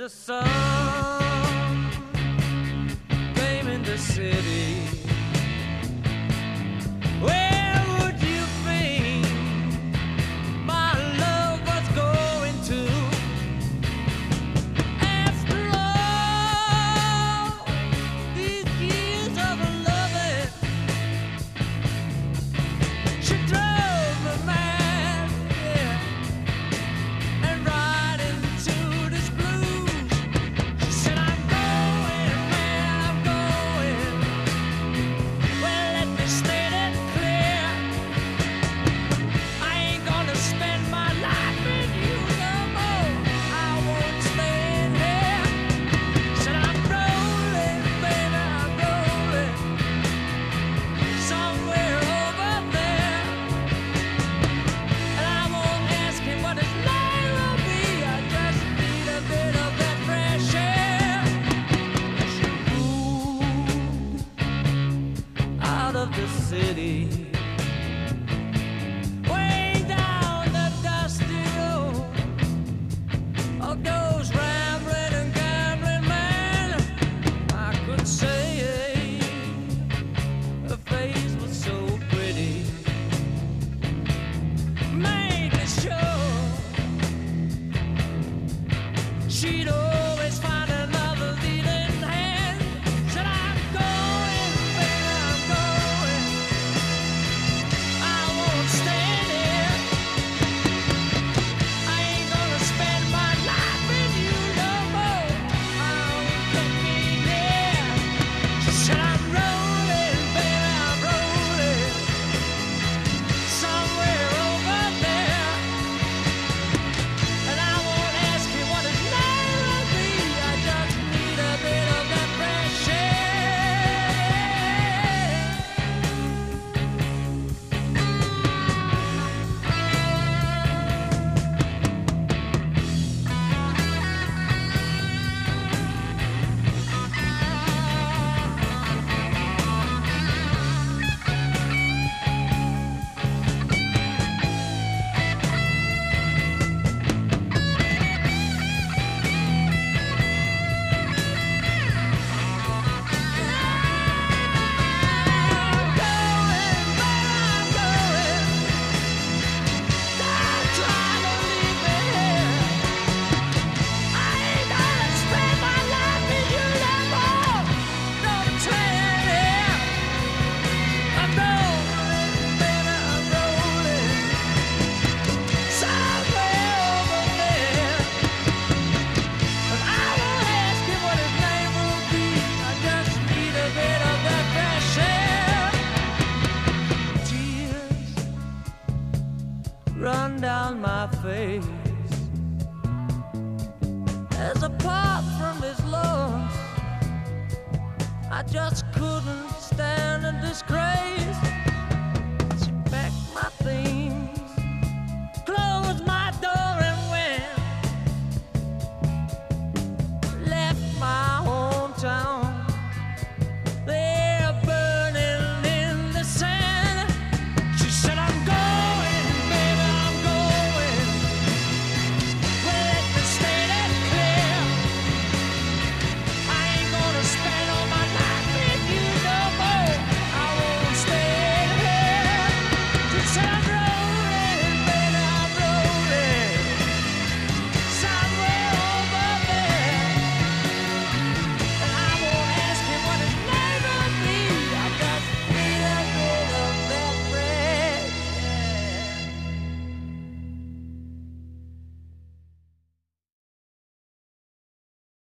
the sun, claiming the city. she. down my face. As apart from his lungs I just couldn't